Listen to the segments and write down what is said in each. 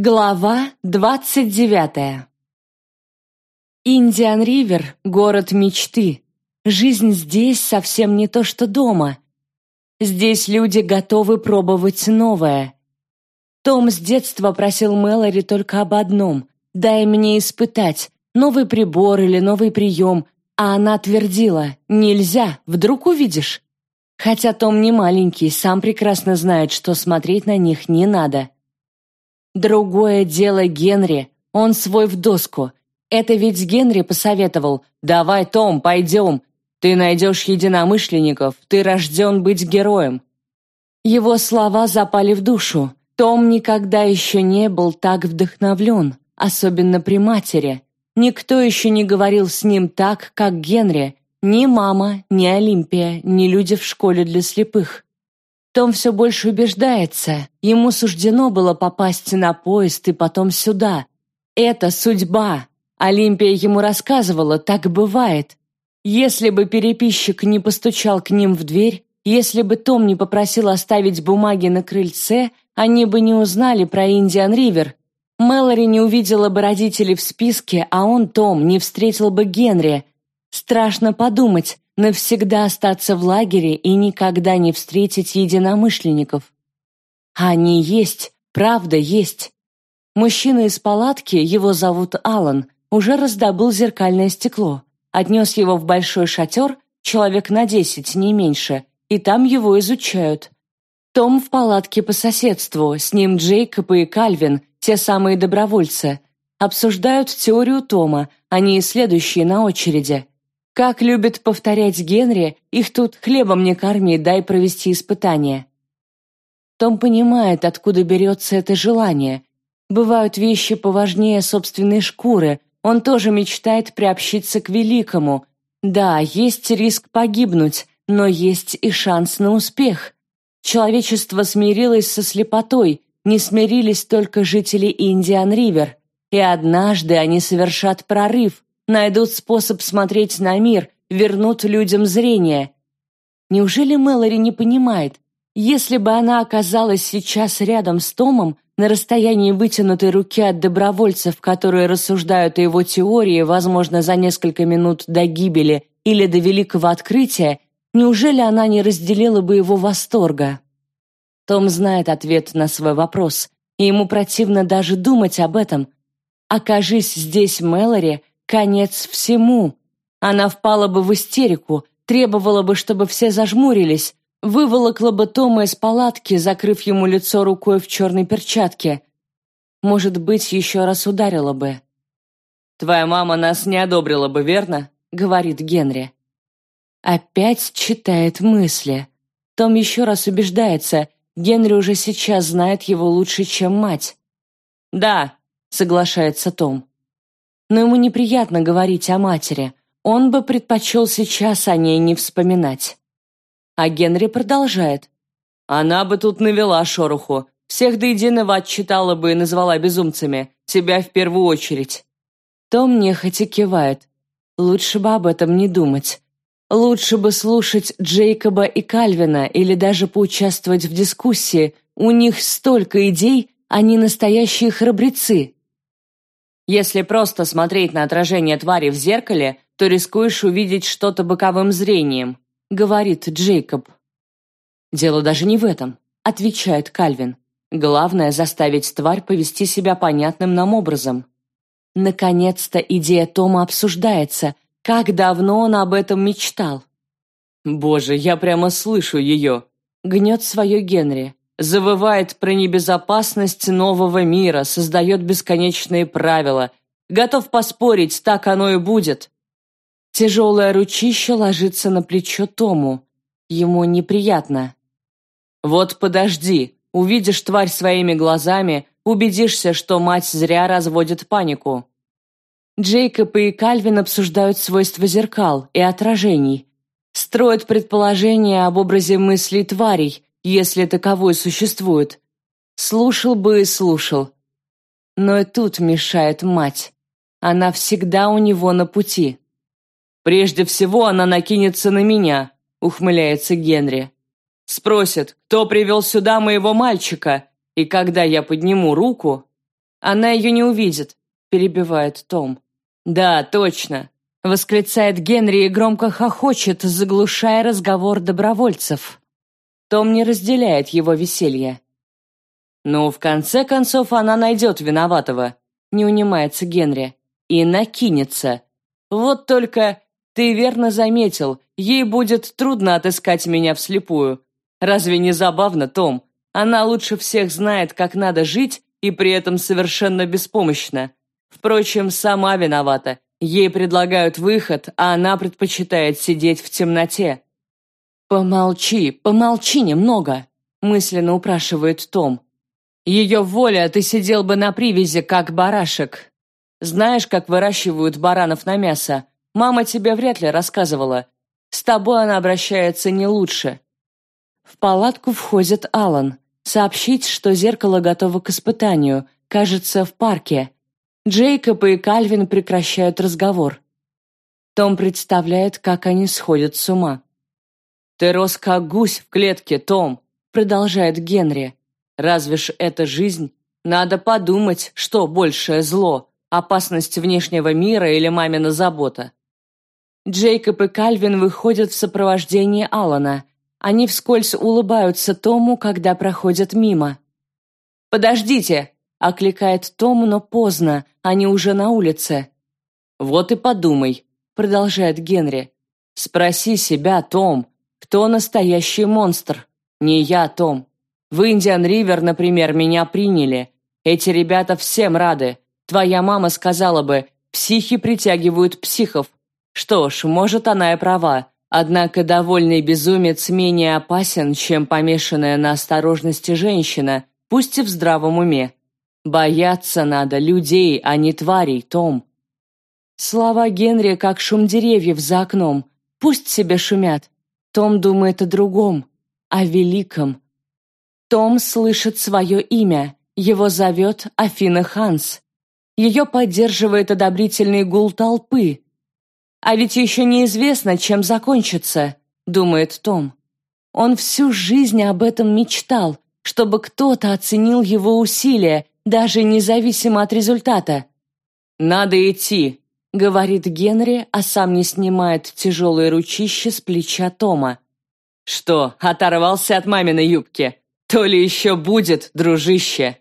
Глава двадцать девятая Индиан-Ривер — город мечты. Жизнь здесь совсем не то, что дома. Здесь люди готовы пробовать новое. Том с детства просил Мэлори только об одном — дай мне испытать, новый прибор или новый прием, а она твердила «нельзя, вдруг увидишь». Хотя Том не маленький, сам прекрасно знает, что смотреть на них не надо. Другое дело Генри, он свой в доску. Это ведь Генри посоветовал «Давай, Том, пойдем. Ты найдешь единомышленников, ты рожден быть героем». Его слова запали в душу. Том никогда еще не был так вдохновлен, особенно при матери. Никто еще не говорил с ним так, как Генри. Ни мама, ни Олимпия, ни люди в школе для слепых. Том все больше убеждается, ему суждено было попасть на поезд и потом сюда. Это судьба. Олимпия ему рассказывала, так бывает. Если бы переписчик не постучал к ним в дверь, если бы Том не попросил оставить бумаги на крыльце, они бы не узнали про Индиан Ривер. Мэлори не увидела бы родителей в списке, а он, Том, не встретил бы Генри. Страшно подумать, навсегда остаться в лагере и никогда не встретить единомышленников. А они есть, правда есть. Мужчина из палатки, его зовут Алан, уже раздобыл зеркальное стекло, отнес его в большой шатер, человек на десять, не меньше, и там его изучают. Том в палатке по соседству, с ним Джейкоб и Кальвин, те самые добровольцы. Обсуждают теорию Тома, они и следующие на очереди. Как любит повторять Генри, их тут хлебом не корми, дай провести испытание. Том понимает, откуда берется это желание. Бывают вещи поважнее собственной шкуры, он тоже мечтает приобщиться к великому. Да, есть риск погибнуть, но есть и шанс на успех. Человечество смирилось со слепотой, не смирились только жители Индиан-Ривер. И однажды они совершат прорыв, найдут способ смотреть на мир, вернут людям зрение. Неужели Мэлори не понимает, если бы она оказалась сейчас рядом с Томом, на расстоянии вытянутой руки от добровольцев, которые рассуждают о его теории, возможно, за несколько минут до гибели или до великого открытия, неужели она не разделила бы его восторга? Том знает ответ на свой вопрос, и ему противно даже думать об этом. Окажись здесь Мэлори, Конец всему. Она впала бы в истерику, требовала бы, чтобы все зажмурились, выволокла бы Тома из палатки, закрыв ему лицо рукой в черной перчатке. Может быть, еще раз ударила бы. «Твоя мама нас не одобрила бы, верно?» — говорит Генри. Опять читает мысли. Том еще раз убеждается, Генри уже сейчас знает его лучше, чем мать. «Да», — соглашается Том но ему неприятно говорить о матери. Он бы предпочел сейчас о ней не вспоминать. А Генри продолжает. «Она бы тут навела шороху. Всех до единого отчитала бы и назвала безумцами. Тебя в первую очередь». Том нехотя кивает. Лучше бы об этом не думать. Лучше бы слушать Джейкоба и Кальвина или даже поучаствовать в дискуссии. У них столько идей, они настоящие храбрецы. Если просто смотреть на отражение твари в зеркале, то рискуешь увидеть что-то боковым зрением», — говорит Джейкоб. «Дело даже не в этом», — отвечает Кальвин. «Главное — заставить тварь повести себя понятным нам образом». Наконец-то идея Тома обсуждается. Как давно он об этом мечтал? «Боже, я прямо слышу ее!» — гнет свое Генри завывает про небезопасность нового мира, создает бесконечные правила. Готов поспорить, так оно и будет. Тяжелое ручище ложится на плечо Тому. Ему неприятно. Вот подожди, увидишь тварь своими глазами, убедишься, что мать зря разводит панику. Джейкоб и Кальвин обсуждают свойства зеркал и отражений. Строят предположения об образе мыслей тварей, если таковой существует. Слушал бы и слушал. Но и тут мешает мать. Она всегда у него на пути. «Прежде всего она накинется на меня», — ухмыляется Генри. «Спросит, кто привел сюда моего мальчика, и когда я подниму руку...» Она ее не увидит», — перебивает Том. «Да, точно», — восклицает Генри и громко хохочет, заглушая разговор добровольцев. Том не разделяет его веселье. «Ну, в конце концов, она найдет виноватого», — не унимается Генри. «И накинется. Вот только ты верно заметил, ей будет трудно отыскать меня вслепую. Разве не забавно, Том? Она лучше всех знает, как надо жить, и при этом совершенно беспомощна. Впрочем, сама виновата. Ей предлагают выход, а она предпочитает сидеть в темноте. «Помолчи, помолчи немного», — мысленно упрашивает Том. «Ее воля, ты сидел бы на привязи, как барашек. Знаешь, как выращивают баранов на мясо? Мама тебе вряд ли рассказывала. С тобой она обращается не лучше». В палатку входит Алан. Сообщить, что зеркало готово к испытанию, кажется, в парке. Джейкоб и Кальвин прекращают разговор. Том представляет, как они сходят с ума. «Ты рос как гусь в клетке, Том», — продолжает Генри. «Разве ж это жизнь? Надо подумать, что большее зло, опасность внешнего мира или мамина забота». Джейкоб и Кальвин выходят в сопровождении Алана. Они вскользь улыбаются Тому, когда проходят мимо. «Подождите!» — окликает Том, но поздно, они уже на улице. «Вот и подумай», — продолжает Генри. «Спроси себя, Том, кто настоящий монстр? Не я, Том. В Индиан-Ривер, например, меня приняли. Эти ребята всем рады. Твоя мама сказала бы, психи притягивают психов. Что ж, может, она и права. Однако довольный безумец менее опасен, чем помешанная на осторожности женщина, пусть и в здравом уме. Бояться надо людей, а не тварей, Том. Слова Генри, как шум деревьев за окном. Пусть себе шумят. Том думает о другом, о великом. Том слышит свое имя. Его зовет Афина Ханс. Ее поддерживает одобрительный гул толпы. А ведь еще неизвестно, чем закончится, думает Том. Он всю жизнь об этом мечтал, чтобы кто-то оценил его усилия, даже независимо от результата. «Надо идти», — говорит Генри, а сам не снимает тяжелые ручище с плеча Тома. «Что, оторвался от маминой юбки? То ли еще будет, дружище!»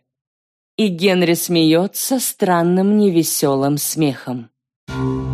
И Генри смеется странным невеселым смехом. Thank you.